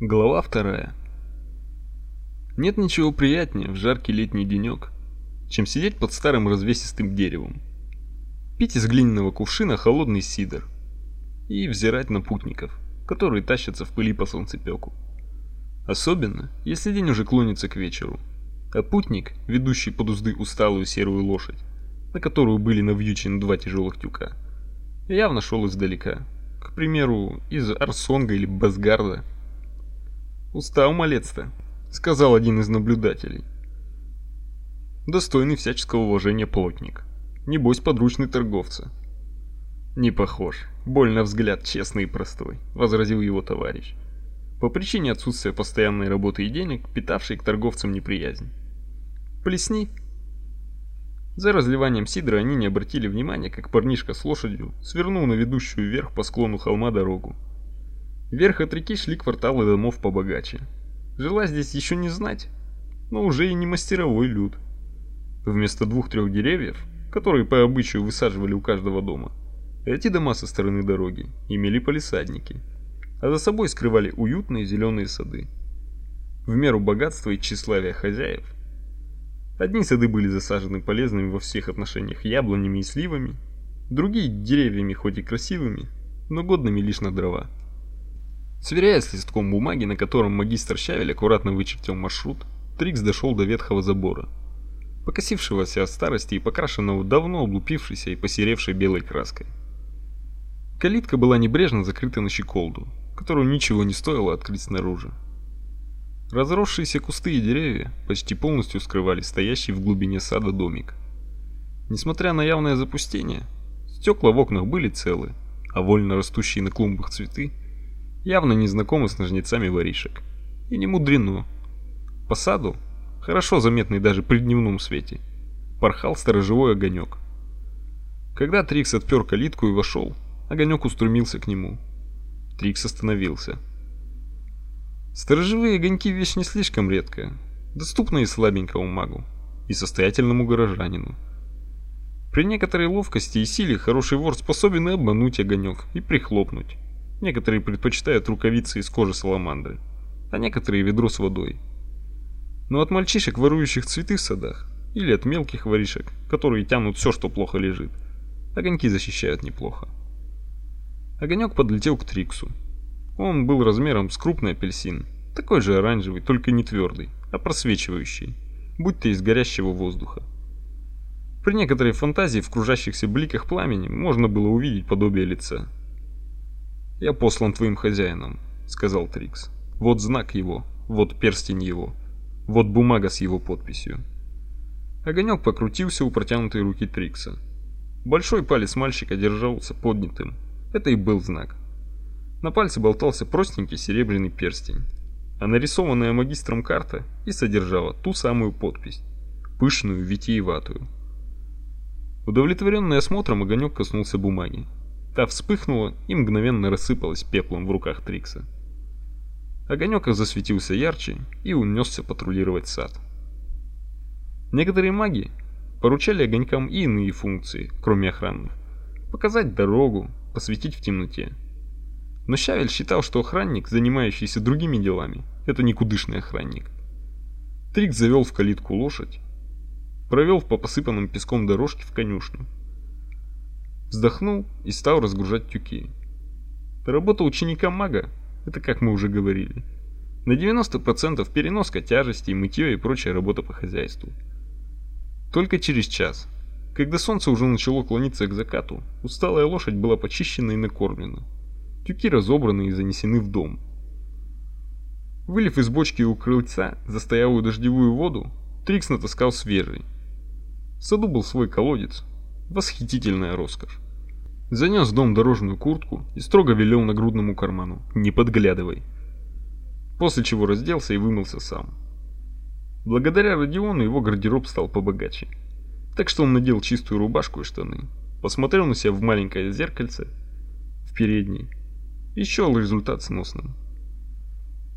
Глава вторая. Нет ничего приятнее в жаркий летний денек, чем сидеть под старым развесистым деревом, пить из глиняного кувшина холодный сидр и взирать на путников, которые тащатся в пыли по солнцепеку. Особенно, если день уже клонится к вечеру, а путник, ведущий под узды усталую серую лошадь, на которую были навьючены два тяжелых тюка, явно шел издалека, к примеру, из Арсонга или Басгарда, «Устал малец-то», — сказал один из наблюдателей. Достойный всяческого уважения плотник. Небось, подручный торговца. «Не похож. Больно взгляд, честный и простой», — возразил его товарищ. По причине отсутствия постоянной работы и денег, питавший к торговцам неприязнь. «Плесни». За разливанием сидра они не обратили внимания, как парнишка с лошадью свернул на ведущую вверх по склону холма дорогу. Вверх от реки шли кварталы домов побогаче. Жила здесь еще не знать, но уже и не мастеровой люд. Вместо двух-трех деревьев, которые по обычаю высаживали у каждого дома, эти дома со стороны дороги имели полисадники, а за собой скрывали уютные зеленые сады. В меру богатства и тщеславия хозяев. Одни сады были засажены полезными во всех отношениях яблонями и сливами, другие деревьями хоть и красивыми, но годными лишь на дрова. Сверяясь с листком бумаги, на котором магистр Щавель аккуратно вычертил маршрут, Трикс дошел до ветхого забора, покосившегося от старости и покрашенного давно облупившейся и посеревшей белой краской. Калитка была небрежно закрыта на щеколду, которую ничего не стоило открыть снаружи. Разросшиеся кусты и деревья почти полностью скрывали стоящий в глубине сада домик. Несмотря на явное запустение, стекла в окнах были целы, а вольно растущие на клумбах цветы – явно не знакомы с ножницами воришек. И не мудрено. По саду, хорошо заметный даже при дневном свете, порхал сторожевой огонек. Когда Трикс отпер калитку и вошел, огонек устремился к нему. Трикс остановился. Сторожевые огоньки вещь не слишком редкая, доступная и слабенькому магу, и состоятельному горожанину. При некоторой ловкости и силе хороший вор способен и обмануть огонек, и прихлопнуть. Некоторые предпочитают рукавицы из кожи саламандры, а некоторые ведро с водой. Но от мальчишек, ворующих цветы в садах, или от мелких воришек, которые тянут все, что плохо лежит, огоньки защищают неплохо. Огонек подлетел к Триксу. Он был размером с крупный апельсин, такой же оранжевый, только не твердый, а просвечивающий, будь то из горящего воздуха. При некоторой фантазии в кружащихся бликах пламени можно было увидеть подобие лица. «Я послан твоим хозяином», — сказал Трикс. «Вот знак его, вот перстень его, вот бумага с его подписью». Огонек покрутился у протянутой руки Трикса. Большой палец мальчика держался поднятым. Это и был знак. На пальце болтался простенький серебряный перстень, а нарисованная магистром карта и содержала ту самую подпись, пышную, витиеватую. Удовлетворенный осмотром, огонек коснулся бумаги. Та вспыхнула и мгновенно рассыпалась пеплом в руках Трикса. Огонек засветился ярче и унесся патрулировать сад. Некоторые маги поручали огонькам и иные функции, кроме охранных. Показать дорогу, посветить в темноте. Но Щавель считал, что охранник, занимающийся другими делами, это никудышный охранник. Трикс завел в калитку лошадь, провел по посыпанным песком дорожке в конюшню Вздохнул и стал разгружать тюки. Работа ученика-мага, это как мы уже говорили, на 90% переноска тяжести, мытье и прочая работа по хозяйству. Только через час, когда солнце уже начало клониться к закату, усталая лошадь была почищена и накормлена. Тюки разобраны и занесены в дом. Вылив из бочки у крыльца застоялую дождевую воду, Трикс натаскал свежий. В саду был свой колодец, Восхитительная роскошь. Занес в дом дорожную куртку и строго велел нагрудному карману «Не подглядывай». После чего разделся и вымылся сам. Благодаря Родиону его гардероб стал побогаче. Так что он надел чистую рубашку и штаны, посмотрел на себя в маленькое зеркальце в передней и счел результат сносным.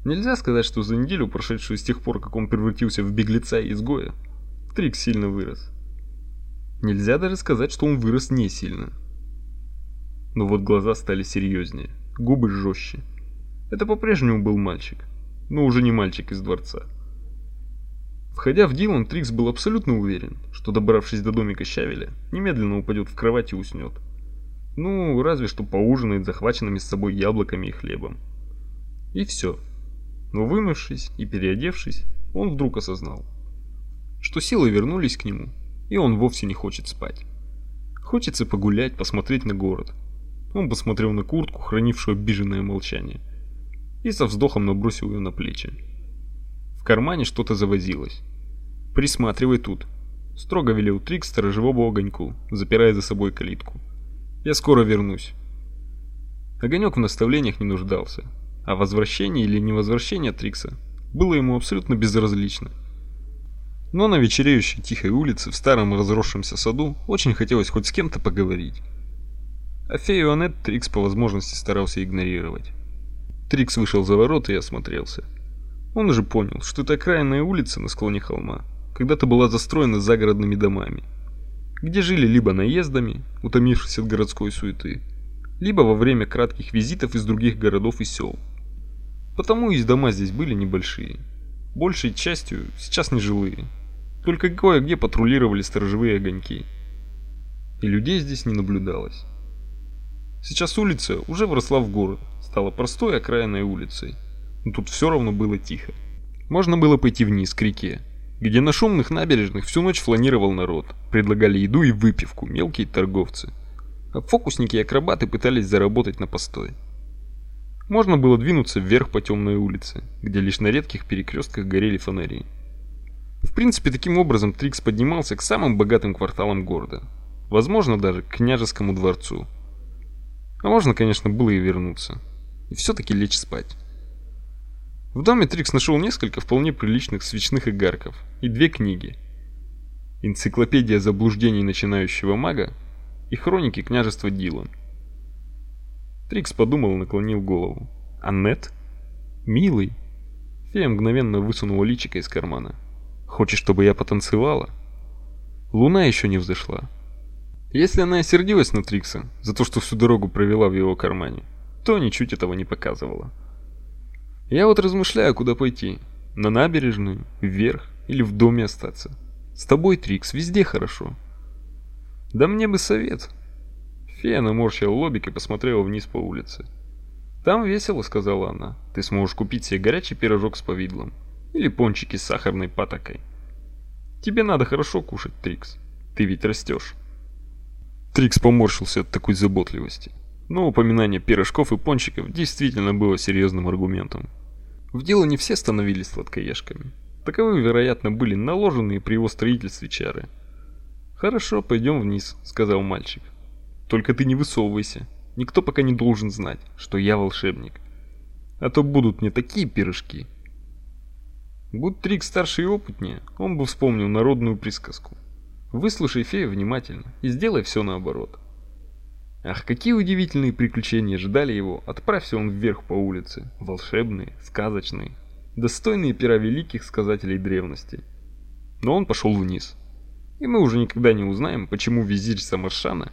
Нельзя сказать, что за неделю, прошедшую с тех пор, как он превратился в беглеца и изгоя, Трик сильно вырос. Нельзя даже сказать, что он вырос не сильно. Но вот глаза стали серьезнее, губы жестче. Это по-прежнему был мальчик, но уже не мальчик из дворца. Входя в Дилан, Трикс был абсолютно уверен, что добравшись до домика Щавеля, немедленно упадет в кровать и уснет. Ну, разве что поужинает захваченными с собой яблоками и хлебом. И все. Но вымывшись и переодевшись, он вдруг осознал, что силы вернулись к нему, и он вовсе не хочет спать. Хочется погулять, посмотреть на город. Он посмотрел на куртку, хранившую обиженное молчание, и со вздохом набросил ее на плечи. В кармане что-то завозилось. «Присматривай тут», — строго велел Трикс сторожевому огоньку, запирая за собой калитку. «Я скоро вернусь». Огонек в наставлениях не нуждался, а возвращение или невозвращение Трикса было ему абсолютно безразлично. Но на вечереющей тихой улице в старом разросшемся саду очень хотелось хоть с кем-то поговорить. А фею Аннет Трикс по возможности старался игнорировать. Трикс вышел за ворота и осмотрелся. Он уже понял, что эта окраинная улица на склоне холма когда-то была застроена загородными домами, где жили либо наездами, утомившись от городской суеты, либо во время кратких визитов из других городов и сел. Потому и дома здесь были небольшие, большей частью сейчас нежилые, только кое-где патрулировали сторожевые огоньки. И людей здесь не наблюдалось. Сейчас улица уже вросла в город, стала простой окраинной улицей. Но тут все равно было тихо. Можно было пойти вниз к реке, где на шумных набережных всю ночь фланировал народ, предлагали еду и выпивку мелкие торговцы. А фокусники и акробаты пытались заработать на постой. Можно было двинуться вверх по темной улице, где лишь на редких перекрестках горели фонари. В принципе, таким образом Трикс поднимался к самым богатым кварталам города. Возможно, даже к княжескому дворцу. А можно, конечно, было и вернуться. И все-таки лечь спать. В доме Трикс нашел несколько вполне приличных свечных игарков и две книги. Энциклопедия заблуждений начинающего мага и хроники княжества Дилан. Трикс подумал и наклонил голову. «Аннет? Милый?» Фея мгновенно высунула личико из кармана. Хочешь, чтобы я потанцевала? Луна еще не взошла. Если она сердилась на Трикса за то, что всю дорогу провела в его кармане, то ничуть этого не показывала. Я вот размышляю, куда пойти. На набережную, вверх или в доме остаться. С тобой, Трикс, везде хорошо. Да мне бы совет. Фея наморщила лобик и посмотрела вниз по улице. Там весело, сказала она. Ты сможешь купить себе горячий пирожок с повидлом или пончики с сахарной патокой. Тебе надо хорошо кушать, Трикс. Ты ведь растешь. Трикс поморщился от такой заботливости. Но упоминание пирожков и пончиков действительно было серьезным аргументом. В дело не все становились сладкоежками. Таковы, вероятно, были наложенные при его строительстве чары. «Хорошо, пойдем вниз», — сказал мальчик. «Только ты не высовывайся. Никто пока не должен знать, что я волшебник. А то будут мне такие пирожки, Будь Трик старше и опытнее, он бы вспомнил народную присказку. Выслушай фею внимательно и сделай все наоборот. Ах, какие удивительные приключения ждали его, отправься он вверх по улице, волшебные, сказочные, достойные пера великих сказателей древности. Но он пошел вниз. И мы уже никогда не узнаем, почему визирь Самаршана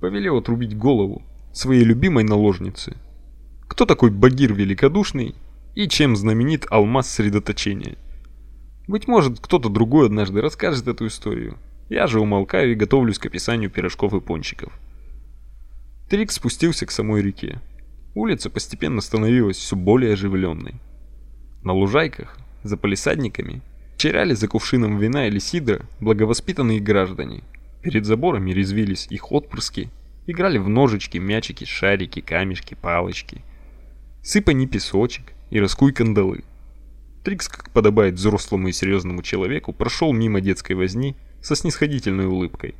повелел отрубить голову своей любимой наложницы. Кто такой Багир Великодушный и чем знаменит алмаз средоточения. Быть может, кто-то другой однажды расскажет эту историю. Я же умолкаю и готовлюсь к описанию пирожков и пончиков. Трик спустился к самой реке. Улица постепенно становилась все более оживленной. На лужайках, за палисадниками, черяли за кувшином вина или сидра благовоспитанные граждане. Перед заборами резвились их отпрыски, играли в ножички, мячики, шарики, камешки, палочки. Сыпани песочек, и раскуй кандалы. Трикс, как подобает взрослому и серьезному человеку, прошел мимо детской возни со снисходительной улыбкой.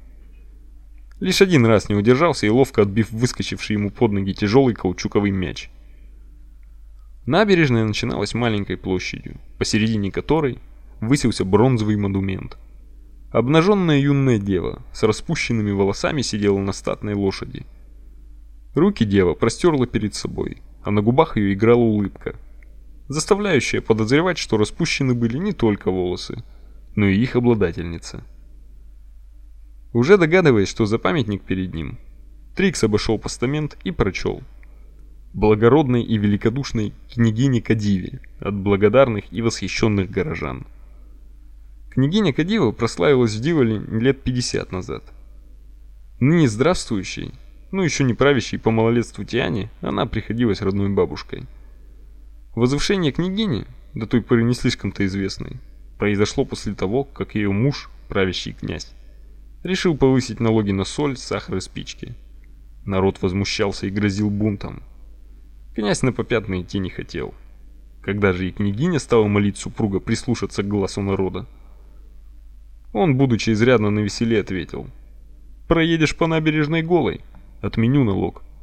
Лишь один раз не удержался и ловко отбив выскочивший ему под ноги тяжелый каучуковый мяч. Набережная начиналась маленькой площадью, посередине которой высился бронзовый монумент. Обнаженная юная дева с распущенными волосами сидела на статной лошади. Руки дева простерла перед собой, а на губах ее играла улыбка, заставляющая подозревать, что распущены были не только волосы, но и их обладательница. Уже догадываясь, что за памятник перед ним, Трикс обошел постамент и прочел. благородной и великодушной княгине Кадиве от благодарных и восхищенных горожан. Княгиня Кадива прославилась в Диволе лет 50 назад. Ныне здравствующей, ну еще не правящей по малолетству Тиане, она приходилась родной бабушкой. Возвышение княгини, до той поры не слишком-то известной, произошло после того, как ее муж, правящий князь, решил повысить налоги на соль, сахар и спички. Народ возмущался и грозил бунтом. Князь на попятные идти не хотел. Когда же и княгиня стала молить супруга прислушаться к голосу народа, он, будучи изрядно навеселе, ответил: "Проедешь по набережной голой, отменю налог".